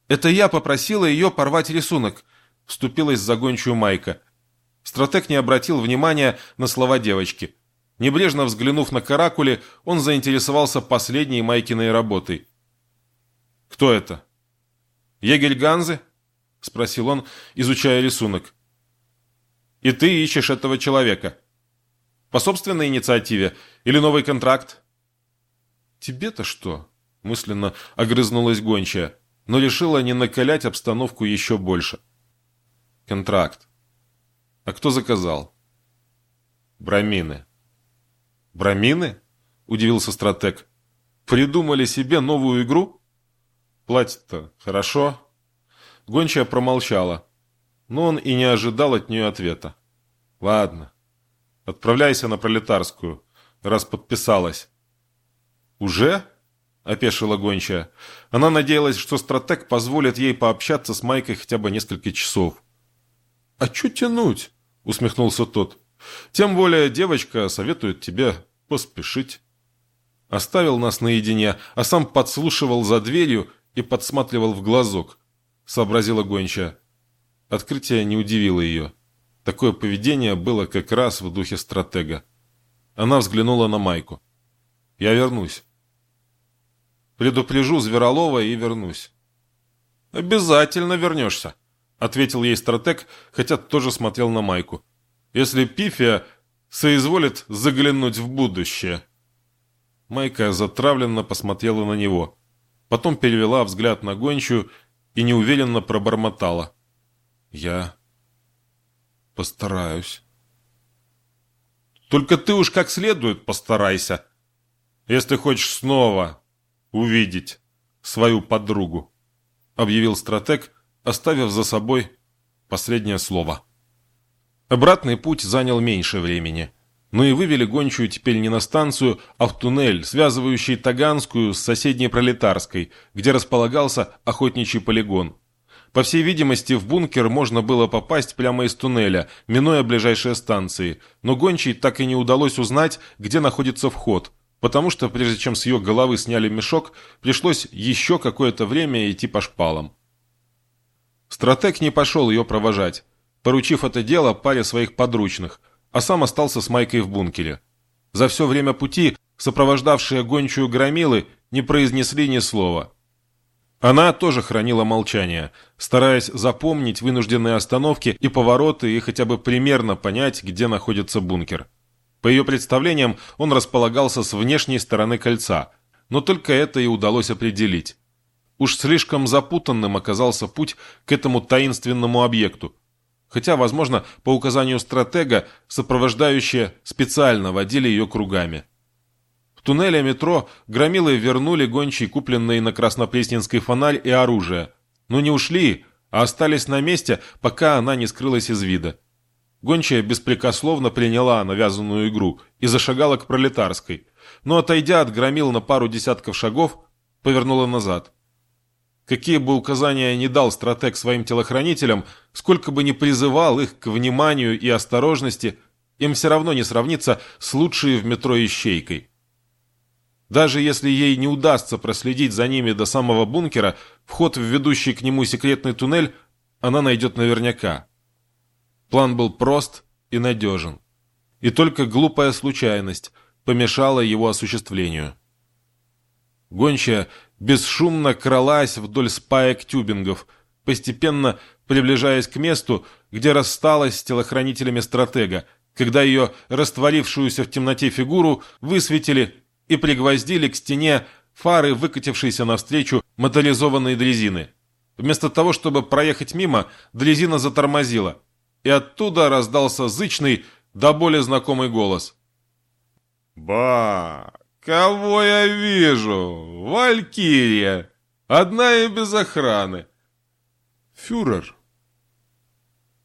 Это я попросила ее порвать рисунок, вступилась за гончую Майка. Стратег не обратил внимания на слова девочки. Небрежно взглянув на каракули, он заинтересовался последней Майкиной работой. «Кто это?» «Егель Ганзы?» — спросил он, изучая рисунок. «И ты ищешь этого человека?» По собственной инициативе или новый контракт?» «Тебе-то что?» – мысленно огрызнулась гончая, но решила не накалять обстановку еще больше. «Контракт. А кто заказал?» «Брамины». «Брамины?» – удивился стратег. «Придумали себе новую игру?» «Платит-то хорошо?» Гончая промолчала, но он и не ожидал от нее ответа. «Ладно, Отправляйся на пролетарскую, раз подписалась». «Уже?» – опешила гончая. Она надеялась, что стратег позволит ей пообщаться с Майкой хотя бы несколько часов. «А чё тянуть?» – усмехнулся тот. «Тем более девочка советует тебе поспешить». Оставил нас наедине, а сам подслушивал за дверью и подсматривал в глазок, сообразила гончая. Открытие не удивило ее. Такое поведение было как раз в духе стратега. Она взглянула на Майку. «Я вернусь. Предупрежу Зверолова и вернусь». «Обязательно вернешься», — ответил ей стратег, хотя тоже смотрел на Майку. «Если Пифия соизволит заглянуть в будущее. Майка затравленно посмотрела на него. Потом перевела взгляд на гончую и неуверенно пробормотала. «Я постараюсь». «Только ты уж как следует постарайся, если хочешь снова увидеть свою подругу», объявил стратег, оставив за собой последнее слово. Обратный путь занял меньше времени – но и вывели гончую теперь не на станцию, а в туннель, связывающий Таганскую с соседней Пролетарской, где располагался охотничий полигон. По всей видимости, в бункер можно было попасть прямо из туннеля, минуя ближайшие станции, но гончей так и не удалось узнать, где находится вход, потому что прежде чем с ее головы сняли мешок, пришлось еще какое-то время идти по шпалам. Стратег не пошел ее провожать, поручив это дело паре своих подручных – а сам остался с Майкой в бункере. За все время пути сопровождавшие гончую громилы не произнесли ни слова. Она тоже хранила молчание, стараясь запомнить вынужденные остановки и повороты и хотя бы примерно понять, где находится бункер. По ее представлениям, он располагался с внешней стороны кольца, но только это и удалось определить. Уж слишком запутанным оказался путь к этому таинственному объекту, хотя, возможно, по указанию стратега, сопровождающие специально водили ее кругами. В туннеле метро громилы вернули гончий купленный на Краснопресненской фонарь и оружие, но не ушли, а остались на месте, пока она не скрылась из вида. Гончая беспрекословно приняла навязанную игру и зашагала к пролетарской, но, отойдя от громил на пару десятков шагов, повернула назад. Какие бы указания ни дал стратег своим телохранителям, сколько бы ни призывал их к вниманию и осторожности, им все равно не сравнится с лучшей в метро ищейкой. Даже если ей не удастся проследить за ними до самого бункера, вход в ведущий к нему секретный туннель она найдет наверняка. План был прост и надежен. И только глупая случайность помешала его осуществлению. Гончая бесшумно кралась вдоль спаек тюбингов, постепенно приближаясь к месту, где рассталась с телохранителями стратега, когда ее растворившуюся в темноте фигуру высветили и пригвоздили к стене фары, выкатившейся навстречу моторизованной дрезины. Вместо того, чтобы проехать мимо, дрезина затормозила, и оттуда раздался зычный, до боли знакомый голос. «Ба! «Кого я вижу? Валькирия! Одна и без охраны!» «Фюрер!»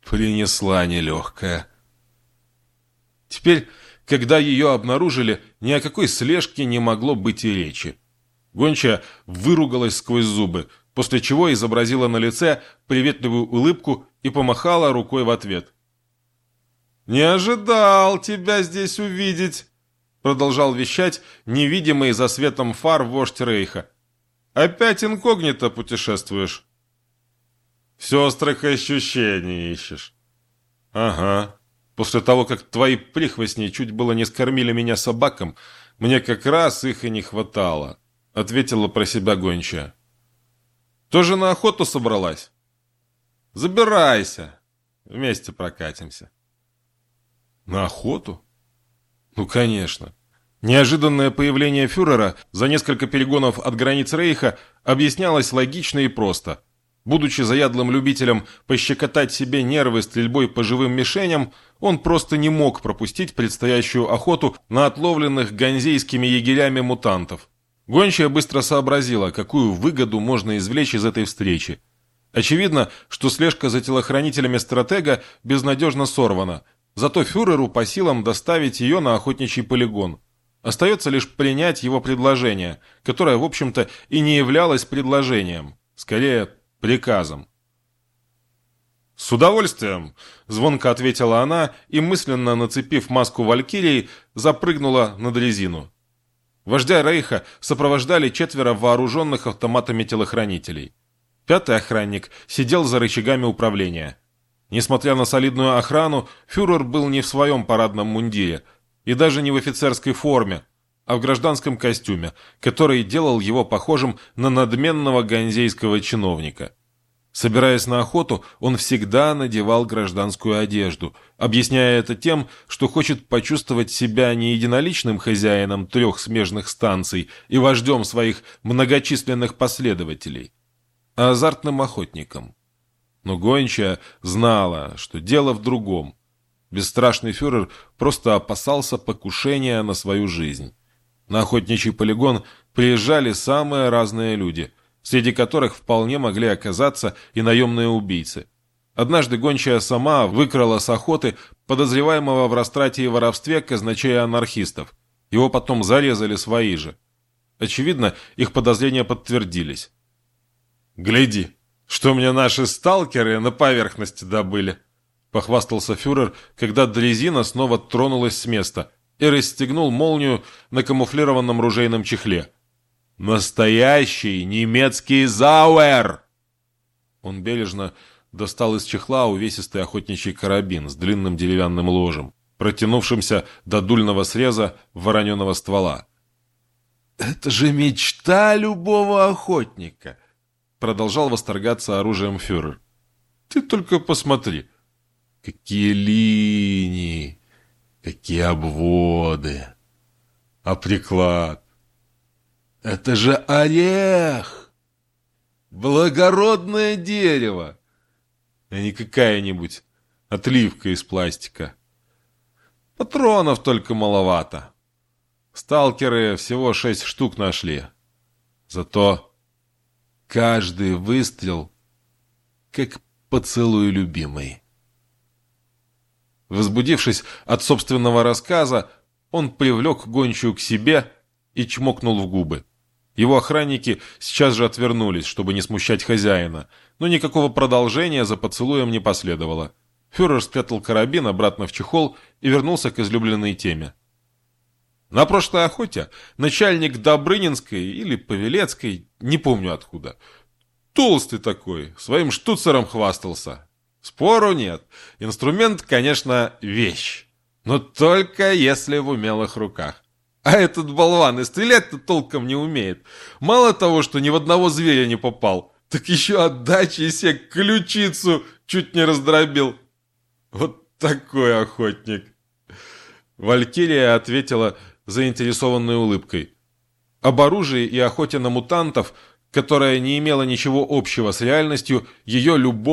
Принесла нелегкая. Теперь, когда ее обнаружили, ни о какой слежке не могло быть и речи. Гонча выругалась сквозь зубы, после чего изобразила на лице приветливую улыбку и помахала рукой в ответ. «Не ожидал тебя здесь увидеть!» Продолжал вещать невидимый за светом фар вождь Рейха. «Опять инкогнито путешествуешь?» «Все острых ощущений ищешь». «Ага. После того, как твои прихвостни чуть было не скормили меня собакам, мне как раз их и не хватало», — ответила про себя гончая. «Тоже на охоту собралась?» «Забирайся. Вместе прокатимся». «На охоту?» «Ну, конечно. Неожиданное появление фюрера за несколько перегонов от границ Рейха объяснялось логично и просто. Будучи заядлым любителем пощекотать себе нервы стрельбой по живым мишеням, он просто не мог пропустить предстоящую охоту на отловленных ганзейскими егерями мутантов. Гончая быстро сообразила, какую выгоду можно извлечь из этой встречи. Очевидно, что слежка за телохранителями стратега безнадежно сорвана, зато фюреру по силам доставить ее на охотничий полигон – Остается лишь принять его предложение, которое, в общем-то, и не являлось предложением, скорее, приказом. «С удовольствием!» – звонко ответила она и, мысленно нацепив маску Валькирии, запрыгнула на дрезину. Вождя Рейха сопровождали четверо вооруженных автоматами телохранителей. Пятый охранник сидел за рычагами управления. Несмотря на солидную охрану, фюрер был не в своем парадном мундире – и даже не в офицерской форме, а в гражданском костюме, который делал его похожим на надменного ганзейского чиновника. Собираясь на охоту, он всегда надевал гражданскую одежду, объясняя это тем, что хочет почувствовать себя не единоличным хозяином трех смежных станций и вождем своих многочисленных последователей, а азартным охотником. Но гончая знала, что дело в другом. Бесстрашный фюрер просто опасался покушения на свою жизнь. На охотничий полигон приезжали самые разные люди – среди которых вполне могли оказаться и наемные убийцы. Однажды гончая сама выкрала с охоты подозреваемого в растрате и воровстве казначея анархистов. Его потом зарезали свои же. Очевидно, их подозрения подтвердились. «Гляди, что мне наши сталкеры на поверхности добыли!» Похвастался фюрер, когда дрезина снова тронулась с места и расстегнул молнию на камуфлированном ружейном чехле – Настоящий немецкий зауэр!» Он бережно достал из чехла увесистый охотничий карабин с длинным деревянным ложем, протянувшимся до дульного среза вороненого ствола. «Это же мечта любого охотника!» Продолжал восторгаться оружием фюрер. «Ты только посмотри! Какие линии! Какие обводы! А приклад! Это же орех! Благородное дерево! А не какая-нибудь отливка из пластика. Патронов только маловато. Сталкеры всего шесть штук нашли. Зато каждый выстрел как поцелуй любимой. Возбудившись от собственного рассказа, он привлек гончую к себе и чмокнул в губы. Его охранники сейчас же отвернулись, чтобы не смущать хозяина, но никакого продолжения за поцелуем не последовало. Фюрер спрятал карабин обратно в чехол и вернулся к излюбленной теме. На прошлой охоте начальник Добрынинской или Павелецкой, не помню откуда, толстый такой, своим штуцером хвастался. Спору нет. Инструмент, конечно, вещь. Но только если в умелых руках. А этот болван и стрелять-то толком не умеет. Мало того, что ни в одного зверя не попал, так еще отдачи себе ключицу чуть не раздробил. Вот такой охотник. Валькирия ответила заинтересованной улыбкой. Об оружии и охоте на мутантов, которая не имела ничего общего с реальностью, ее любовь